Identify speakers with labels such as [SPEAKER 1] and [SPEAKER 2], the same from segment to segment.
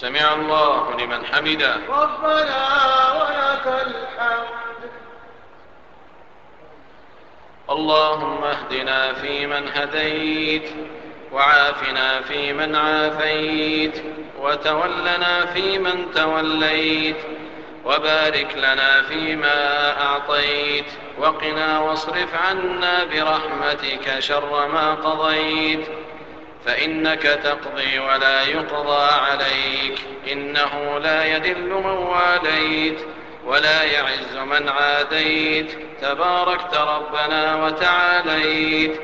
[SPEAKER 1] سمع الله لمن حمده.
[SPEAKER 2] ربنا ولك الحمد.
[SPEAKER 1] اللهم اهدنا فيمن هديت وعافنا فيمن عافيت وتولنا فيمن توليت وبارك لنا فيما أعطيت وقنا واصرف عنا برحمتك شر ما قضيت. فإنك تقضي ولا يقضى عليك. إنه لا يذل من واليت ولا يعز من عاديت. تباركت ربنا وتعاليت.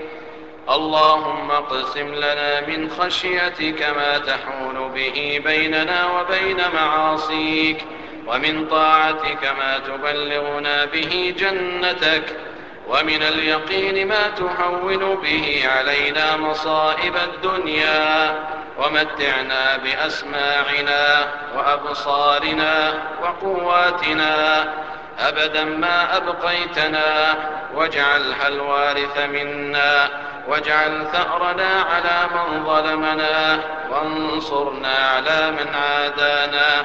[SPEAKER 1] اللهم اقسم لنا من خشيتك ما تحول به بيننا وبين معاصيك. ومن طاعتك ما تبلغنا به جنتك. ومن اليقين ما تهون به علينا مصائب الدنيا. ومتعنا بأسماعنا وأبصارنا وقواتنا. أبدا ما أبقيتنا. واجعلها الوارث منا. واجعل ثأرنا على من ظلمنا. وانصرنا على من عادانا.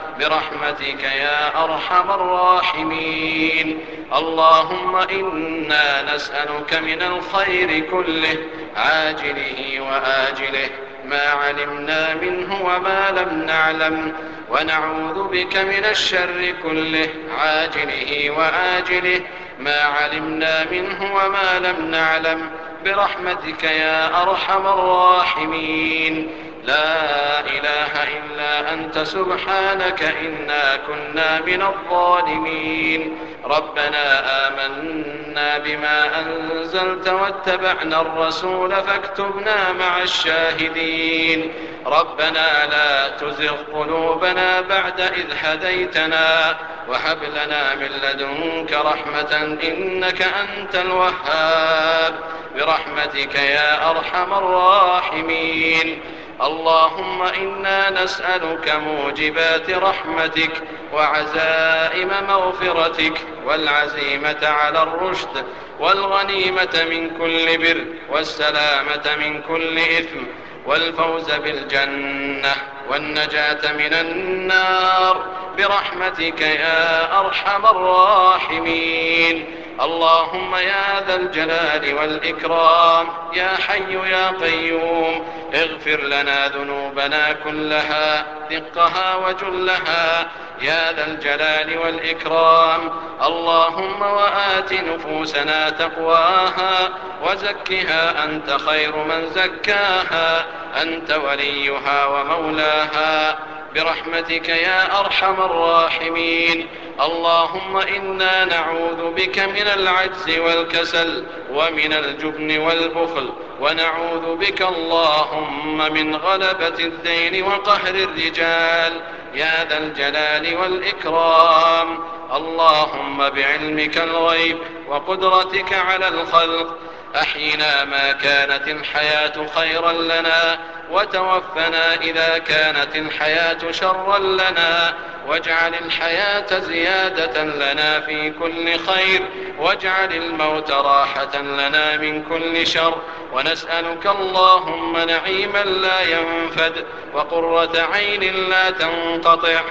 [SPEAKER 1] برحمتك يا أرحم الراحمين. اللهم إنا نسألك من الخير كله عاجله وآجله ما علمنا منه وما لم نعلم. ونعوذ بك من الشر كله عاجله وآجله ما علمنا منه وما لم نعلم. برحمتك يا أرحم الراحمين. لا إله إلا أنت سبحانك إنا كنا من الظالمين. ربنا آمنا بما أنزلت واتبعنا الرسول فاكتبنا مع الشاهدين. ربنا لا تزغ قلوبنا بعد إذ هديتنا وهب لنا من لدنك رحمة إنك أنت الوهاب. برحمتك يا أرحم الراحمين. اللهم إنا نسألك موجبات رحمتك وعزائم مغفرتك والعزيمة على الرشد والغنيمة من كل بر والسلامة من كل إثم والفوز بالجنة والنجاة من النار برحمتك يا أرحم الراحمين اللهم يا ذا الجلال والإكرام يا حي يا قيوم اغفر لنا ذنوبنا كلها دقها وجلها يا ذا الجلال والإكرام. اللهم وآت نفوسنا تقواها وزكها أنت خير من زكاها أنت وليها ومولاها. برحمتك يا أرحم الراحمين. اللهم إنا نعوذ بك من العجز والكسل ومن الجبن والبخل ونعوذ بك اللهم من غلبة الدين وقهر الرجال. يا ذا الجلال والإكرام. اللهم بعلمك الغيب وقدرتك على الخلق. أحينا ما كانت الحياة خيرا لنا وتوفنا إذا كانت الحياة شرا لنا. واجعل الحياة زيادة لنا في كل خير. واجعل الموت راحة لنا من كل شر. ونسألك اللهم نعيما لا ينفد. وقرة عين لا تنقطع.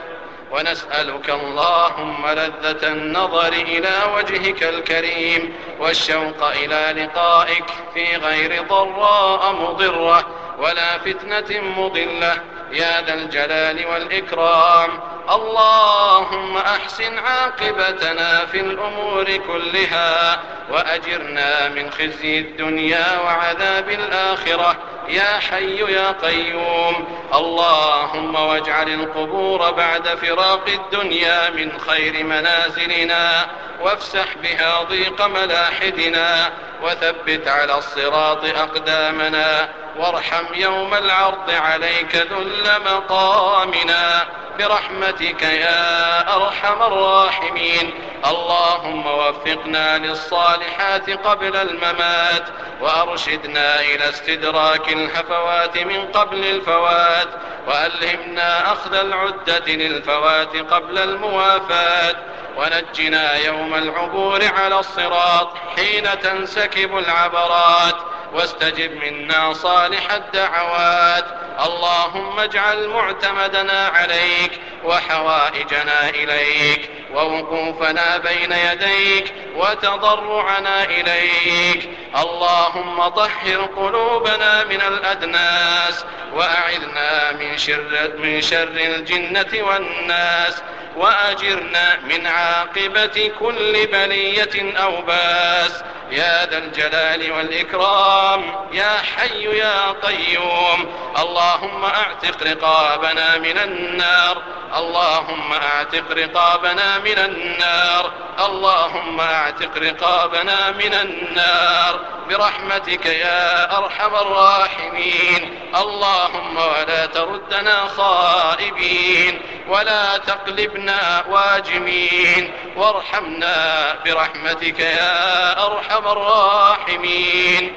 [SPEAKER 1] ونسألك اللهم لذة النظر إلى وجهك الكريم. والشوق إلى لقائك في غير ضراء مضرة. ولا فتنة مضلة. يا ذا الجلال والإكرام. اللهم أحسن عاقبتنا في الأمور كلها وأجرنا من خزي الدنيا وعذاب الآخرة. يا حي يا قيوم. اللهم واجعل القبور بعد فراق الدنيا من خير منازلنا. وافسح بها ضيق ملاحدنا. وثبت على الصراط أقدامنا. وارحم يوم العرض عليك ذل مقامنا برحمتك يا أرحم الراحمين. اللهم وفقنا للصالحات قبل الممات وأرشدنا إلى استدراك الهفوات من قبل الفوات وألهمنا أخذ العدة للفوات قبل الموافاة ونجنا يوم العبور على الصراط حين تنسكب العبرات. واستجب منا صالح الدعوات. اللهم اجعل معتمدنا عليك وحوائجنا إليك ووقوفنا بين يديك وتضرعنا إليك. اللهم طهر قلوبنا من الأدناس وأعذنا من شر, من شر الجنة والناس وأجرنا من عاقبة كل بلية أو باس. يا ذا الجلال والإكرام يا حي يا قيوم. اللهم أعتق رقابنا من النار اللهم أعتق رقابنا من النار اللهم أعتق رقابنا من النار. برحمتك يا أرحم الراحمين. اللهم ولا تردنا خائبين. ولا تقلبنا واجمين وارحمنا برحمتك يا أرحم الراحمين.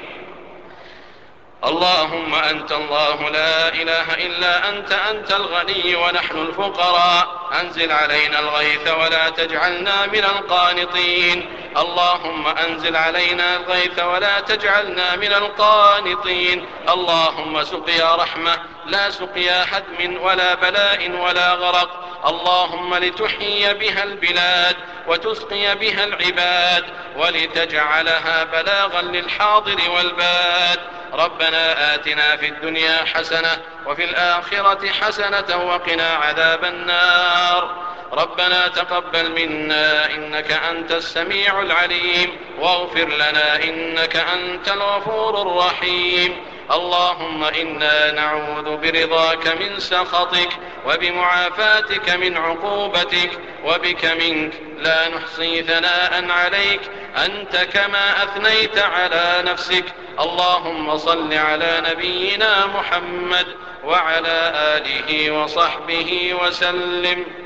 [SPEAKER 1] اللهم أنت الله لا إله إلا أنت أنت الغني ونحن الفقراء. أنزل علينا الغيث ولا تجعلنا من القانطين. اللهم أنزل علينا الغيث ولا تجعلنا من القانطين. اللهم سقيا رحمة لا سقيا هدم ولا بلاء ولا غرق. اللهم لتحيي بها البلاد وتسقي بها العباد ولتجعلها بلاغا للحاضر والباد. ربنا آتنا في الدنيا حسنة وفي الآخرة حسنة وقنا عذاب النار. ربنا تقبل منا إنك أنت السميع العليم واغفر لنا إنك أنت الغفور الرحيم. اللهم إنا نعوذ برضاك من سخطك وبمعافاتك من عقوبتك وبك منك. لا نحصي ثناء عليك. أنت كما أثنيت على نفسك. اللهم صل على نبينا محمد وعلى آله وصحبه وسلم.